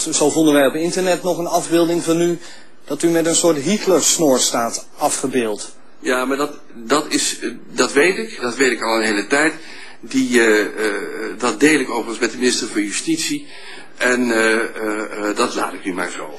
Zo vonden wij op internet nog een afbeelding van u dat u met een soort Hitler-snor staat afgebeeld. Ja, maar dat, dat, is, eh, dat weet ik. Dat weet ik al een hele tijd. Die, eh, eh, dat deel ik overigens met de minister van Justitie. En dat laat ik nu maar zo.